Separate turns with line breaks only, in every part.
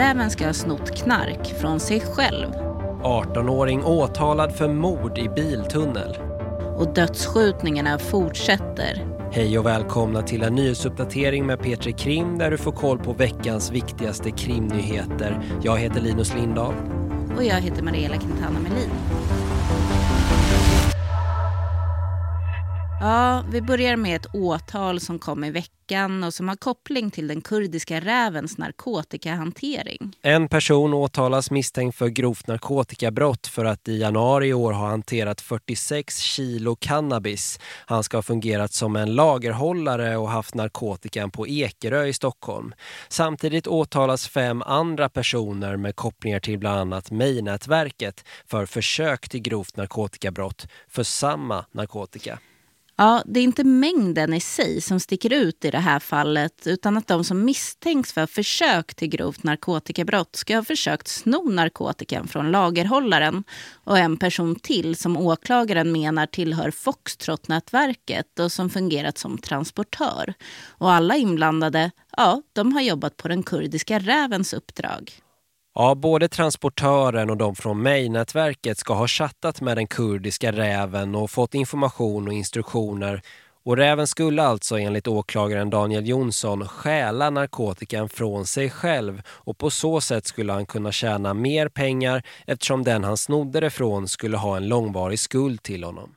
räven ska ha snott knark från sig själv.
18-åring åtalad för mord i biltunnel.
Och dödsskjutningarna fortsätter.
Hej och välkomna till en nyhetsuppdatering med Petri Krim där du får koll på veckans viktigaste krimnyheter. Jag heter Linus Lindahl.
Och jag heter Mariella Quintana Melin. Ja, vi börjar med ett åtal som kom i veckan och som har koppling till den kurdiska rävens narkotikahantering.
En person åtalas misstänkt för grovt narkotikabrott för att i januari i år ha hanterat 46 kilo cannabis. Han ska ha fungerat som en lagerhållare och haft narkotikan på Ekerö i Stockholm. Samtidigt åtalas fem andra personer med kopplingar till bland annat Mejnätverket för försök till grovt narkotikabrott för samma narkotika.
Ja, det är inte mängden i sig som sticker ut i det här fallet utan att de som misstänks för försök till grovt narkotikabrott ska ha försökt sno narkotikan från lagerhållaren och en person till som åklagaren menar tillhör Foxtrot-nätverket och som fungerat som transportör. Och alla inblandade, ja, de har jobbat på den kurdiska rävens uppdrag.
Ja, både transportören och de från Mej-nätverket ska ha chattat med den kurdiska räven och fått information och instruktioner. Och räven skulle alltså enligt åklagaren Daniel Jonsson stjäla narkotikan från sig själv och på så sätt skulle han kunna tjäna mer pengar eftersom den han snodde det från skulle ha en långvarig skuld till honom.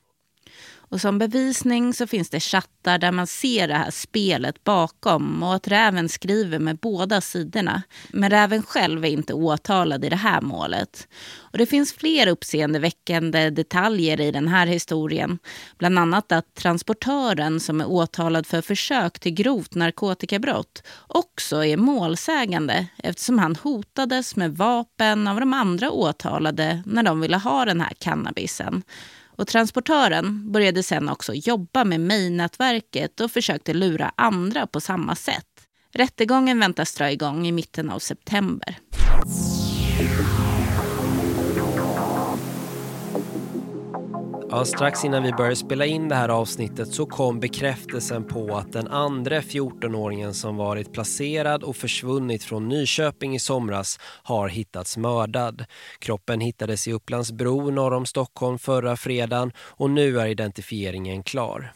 Och som bevisning så finns det chattar där man ser det här spelet bakom och att räven skriver med båda sidorna. Men räven själv är inte åtalad i det här målet. Och det finns fler uppseendeväckande detaljer i den här historien. Bland annat att transportören som är åtalad för försök till grovt narkotikabrott också är målsägande eftersom han hotades med vapen av de andra åtalade när de ville ha den här cannabisen. Och transportören började sen också jobba med Mej-nätverket och försökte lura andra på samma sätt. Rättegången väntas dra igång i mitten av september.
Ja, strax innan vi började spela in det här avsnittet så kom bekräftelsen på att den andra 14-åringen som varit placerad och försvunnit från Nyköping i somras har hittats mördad. Kroppen hittades i Upplandsbro norr om Stockholm förra fredagen och nu är identifieringen klar.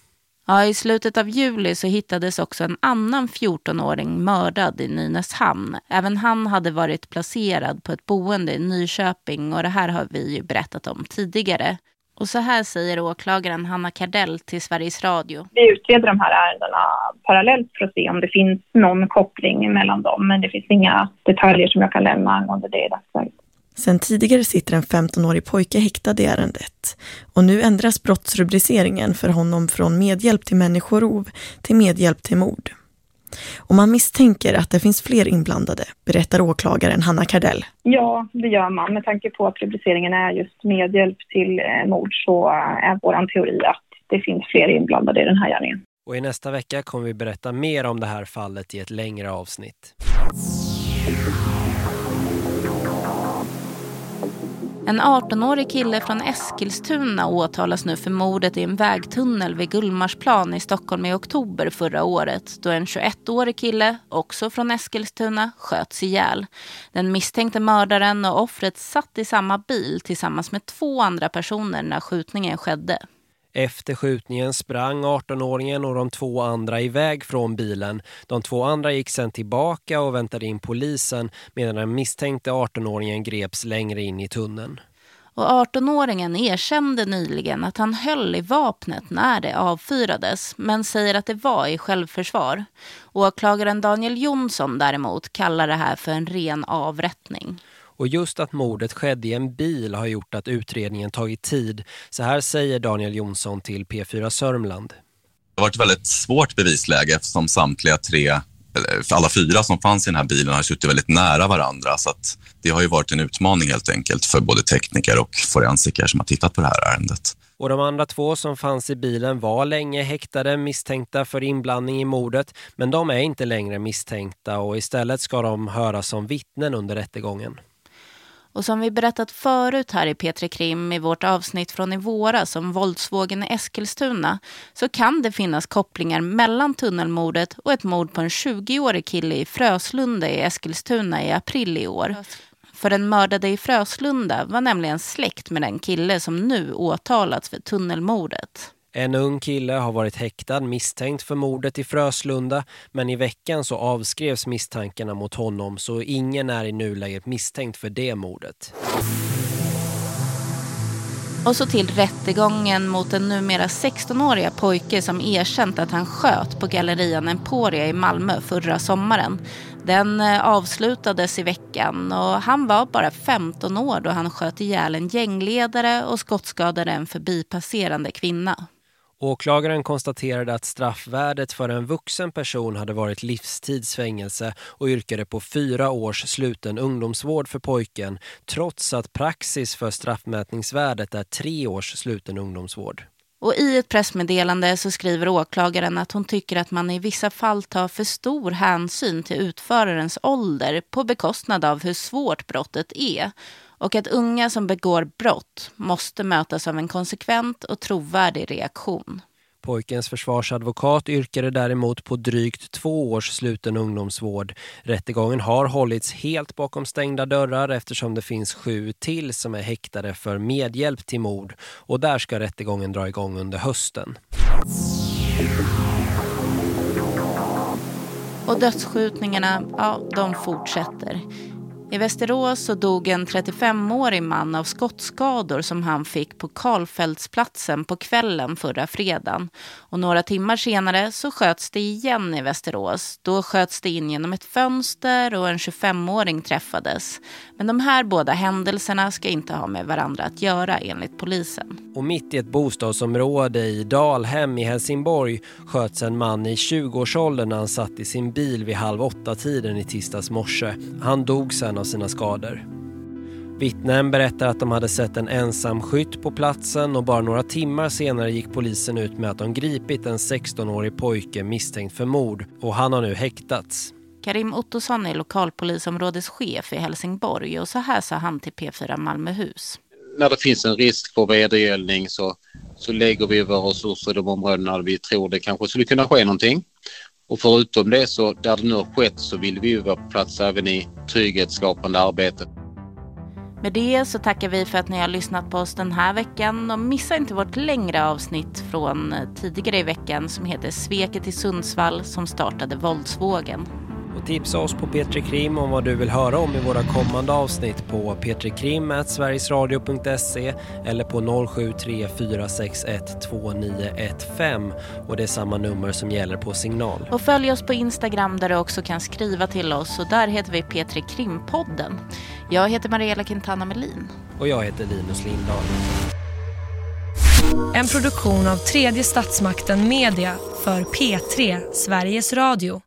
Ja, I slutet av juli så hittades också en annan 14-åring mördad i Nynäshamn. Även han hade varit placerad på ett boende i Nyköping och det här har vi ju berättat om tidigare. Och så här säger åklagaren Hanna Kardell till Sveriges Radio.
Vi utreder de här ärendena parallellt för att se om det finns någon koppling mellan dem. Men det finns inga detaljer som jag kan lämna angående det i dagsläget.
Sen tidigare sitter en 15-årig pojke häktad i ärendet och nu ändras brottsrubriceringen för honom från medhjälp till människorov till medhjälp till mord. Och man misstänker att det finns fler inblandade, berättar åklagaren Hanna Kardell.
Ja, det gör man. Med tanke på att rubriceringen är just medhjälp till eh, mord så är vår teori att det finns fler inblandade i den här gärningen.
Och i nästa vecka kommer vi berätta mer om det här fallet i ett längre avsnitt.
En 18-årig kille från Eskilstuna åtalas nu för mordet i en vägtunnel vid Gullmarsplan i Stockholm i oktober förra året då en 21-årig kille, också från Eskilstuna, sköts ihjäl. Den misstänkte mördaren och offret satt i samma bil tillsammans med två andra personer när skjutningen skedde.
Efter skjutningen sprang 18-åringen och de två andra iväg från bilen. De två andra gick sen tillbaka och väntade in polisen medan den misstänkte 18-åringen greps längre in i tunneln.
Och 18-åringen erkände nyligen att han höll i vapnet när det avfyrades men säger att det var i självförsvar. Åklagaren Daniel Jonsson däremot kallar det här för en ren avrättning.
Och just att mordet skedde i en bil har gjort att utredningen tagit tid. Så här säger Daniel Jonsson till P4 Sörmland.
Det har varit ett väldigt svårt bevisläge eftersom samtliga tre, för alla fyra som fanns i den här bilen har suttit väldigt nära varandra. Så att det har ju varit en utmaning helt enkelt för både tekniker och forensiker som har tittat på det här ärendet.
Och de andra två som fanns i bilen var länge häktade misstänkta för inblandning i mordet. Men de är inte längre misstänkta och istället ska de höras som vittnen under rättegången.
Och som vi berättat förut här i Petri Krim i vårt avsnitt från i våras om våldsvågen i Eskilstuna så kan det finnas kopplingar mellan tunnelmordet och ett mord på en 20-årig kille i Fröslunda i Eskilstuna i april i år. För den mördade i Fröslunda var nämligen släkt med den kille som nu åtalats för tunnelmordet.
En ung kille har varit häktad misstänkt för mordet i Fröslunda men i veckan så avskrevs misstankarna mot honom så ingen är i nuläget misstänkt för det mordet.
Och så till rättegången mot den numera 16-åriga pojke som erkänt att han sköt på gallerian Emporia i Malmö förra sommaren. Den eh, avslutades i veckan och han var bara 15 år då han sköt ihjäl en gängledare och skottskadade en förbipasserande kvinna.
Åklagaren konstaterade att straffvärdet för en vuxen person hade varit livstidsfängelse och yrkade på fyra års sluten ungdomsvård för pojken trots att praxis för straffmätningsvärdet är tre års sluten ungdomsvård.
Och i ett pressmeddelande så skriver åklagaren att hon tycker att man i vissa fall tar för stor hänsyn till utförarens ålder på bekostnad av hur svårt brottet är och att unga som begår brott måste mötas av en konsekvent och trovärdig reaktion.
Pojkens försvarsadvokat yrkade däremot på drygt två års sluten ungdomsvård. Rättegången har hållits helt bakom stängda dörrar eftersom det finns sju till som är häktade för medhjälp till mord. Och där ska rättegången dra igång under hösten.
Och dödsskjutningarna, ja, de fortsätter. I Västerås så dog en 35-årig man av skottskador som han fick på Karlfeldtsplatsen på kvällen förra fredagen. Och några timmar senare så sköts det igen i Västerås. Då sköts det in genom ett fönster och en 25-åring träffades. Men de här båda händelserna ska inte ha med varandra att göra enligt polisen.
Och mitt i ett bostadsområde i Dalhem i Helsingborg sköts en man i 20-årsåldern när han satt i sin bil vid halv åtta tiden i tisdags morse. Han dog sen av sina skador. Vittnen berättar att de hade sett en ensam skytt på platsen och bara några timmar senare gick polisen ut med att de gripit en 16-årig pojke misstänkt för mord och han har nu häktats.
Karim Ottosson är lokalpolisområdeschef i Helsingborg och så här sa han till P4 Malmöhus.
När det finns en risk för vedergällning så, så lägger vi våra resurser i de områdena där vi tror det kanske skulle kunna ske någonting. Och förutom det så där det nu har skett så vill vi ju vara på plats även i trygghetsskapande arbete.
Med det så tackar vi för att ni har lyssnat på oss den här veckan och missa inte vårt längre avsnitt från eh, tidigare i veckan som heter Sveket i Sundsvall som startade våldsvågen.
Och tipsa oss på Petri Krim om vad du vill höra om i våra kommande avsnitt på petrikrim.sverigesradio.se eller på 0734612915 och det är samma nummer som gäller på signal.
Och följ oss på Instagram där du också kan skriva till oss och där heter vi Petri Krimpodden. Jag heter Mariella Quintana Melin.
Och jag heter Linus Lindahl.
En produktion av tredje statsmakten Media för P3 Sveriges Radio.